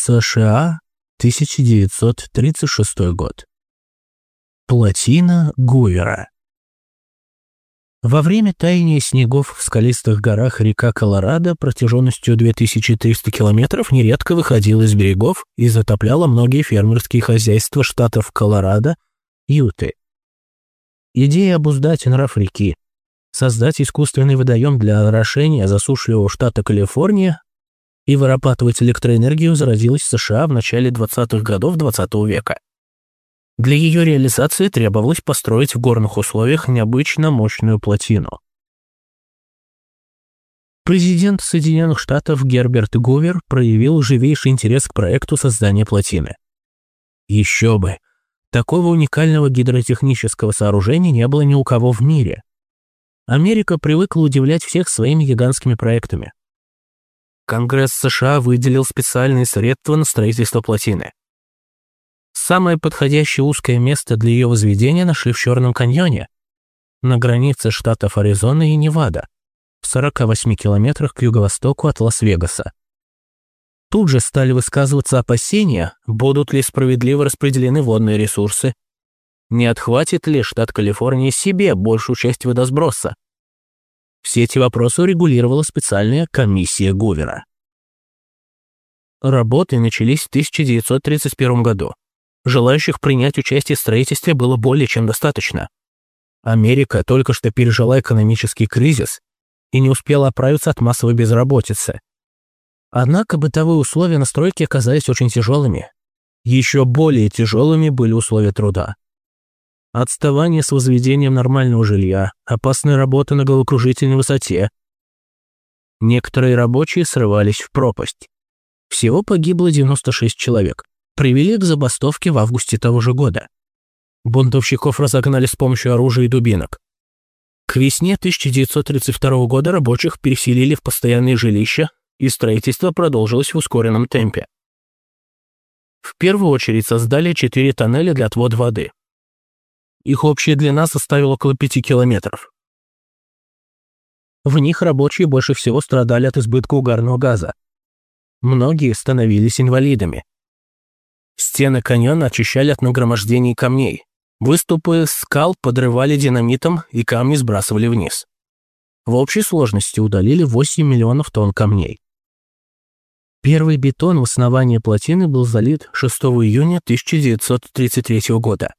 США, 1936 год. Плотина Гувера. Во время таяния снегов в скалистых горах река Колорадо протяженностью 2300 километров нередко выходила из берегов и затопляла многие фермерские хозяйства штатов Колорадо, Юты. Идея обуздать нрав реки, создать искусственный водоем для орошения засушливого штата Калифорния и вырабатывать электроэнергию зародилась в США в начале 20-х годов XX -го века. Для ее реализации требовалось построить в горных условиях необычно мощную плотину. Президент Соединенных Штатов Герберт Гувер проявил живейший интерес к проекту создания плотины. Еще бы! Такого уникального гидротехнического сооружения не было ни у кого в мире. Америка привыкла удивлять всех своими гигантскими проектами. Конгресс США выделил специальные средства на строительство плотины. Самое подходящее узкое место для ее возведения нашли в Черном каньоне, на границе штатов Аризона и Невада, в 48 километрах к юго-востоку от Лас-Вегаса. Тут же стали высказываться опасения, будут ли справедливо распределены водные ресурсы, не отхватит ли штат Калифорния себе большую часть водосброса. Все эти вопросы урегулировала специальная комиссия Гувера. Работы начались в 1931 году. Желающих принять участие в строительстве было более чем достаточно. Америка только что пережила экономический кризис и не успела оправиться от массовой безработицы. Однако бытовые условия на стройке оказались очень тяжелыми. Еще более тяжелыми были условия труда. Отставание с возведением нормального жилья, опасная работа на головокружительной высоте. Некоторые рабочие срывались в пропасть. Всего погибло 96 человек привели к забастовке в августе того же года. Бунтовщиков разогнали с помощью оружия и дубинок. К весне 1932 года рабочих переселили в постоянные жилища, и строительство продолжилось в ускоренном темпе. В первую очередь создали четыре тоннеля для отвода воды. Их общая длина составила около 5 километров. В них рабочие больше всего страдали от избытка угарного газа. Многие становились инвалидами. Стены каньона очищали от нагромождений камней. Выступы скал подрывали динамитом и камни сбрасывали вниз. В общей сложности удалили 8 миллионов тонн камней. Первый бетон в основании плотины был залит 6 июня 1933 года.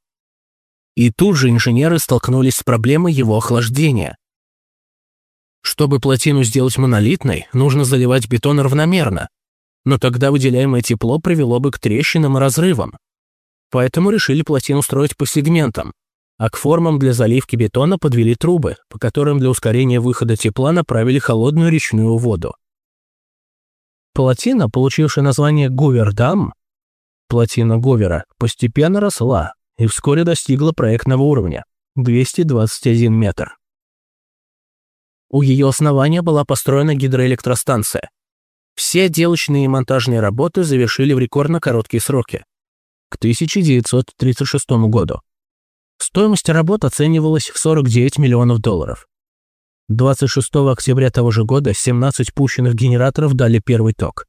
И тут же инженеры столкнулись с проблемой его охлаждения. Чтобы плотину сделать монолитной, нужно заливать бетон равномерно, но тогда выделяемое тепло привело бы к трещинам и разрывам. Поэтому решили плотину строить по сегментам, а к формам для заливки бетона подвели трубы, по которым для ускорения выхода тепла направили холодную речную воду. Плотина, получившая название Гувердам, плотина Говера, постепенно росла и вскоре достигла проектного уровня – 221 метр. У ее основания была построена гидроэлектростанция – все отделочные и монтажные работы завершили в рекордно короткие сроки – к 1936 году. Стоимость работ оценивалась в 49 миллионов долларов. 26 октября того же года 17 пущенных генераторов дали первый ток.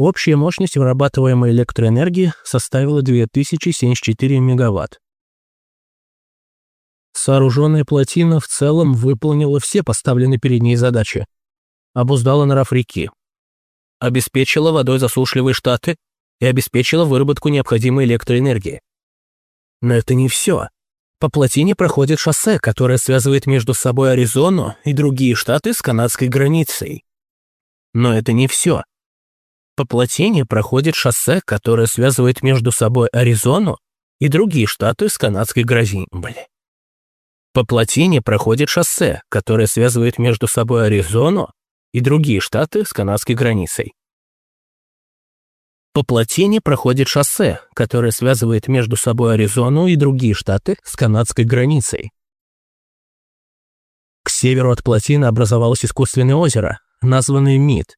Общая мощность вырабатываемой электроэнергии составила 2074 мегаватт. Сооруженная плотина в целом выполнила все поставленные перед ней задачи. Обуздала нрав реки, обеспечила водой засушливые штаты и обеспечила выработку необходимой электроэнергии. Но это не все. По плотине проходит шоссе, которое связывает между собой Аризону и другие штаты с канадской границей. Но это не все. По плотине проходит шоссе, которое связывает между собой Аризону и другие штаты с канадской границей. По плотине проходит шоссе, которое связывает между собой Аризону и другие штаты с канадской границей. По плотине проходит шоссе, которое связывает между собой Аризону и другие штаты с канадской границей. К северу от плотины образовалось искусственное озеро, названное Мид.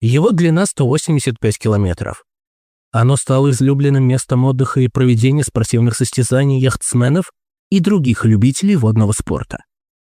Его длина 185 километров. Оно стало излюбленным местом отдыха и проведения спортивных состязаний яхтсменов и других любителей водного спорта.